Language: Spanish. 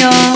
Adiós.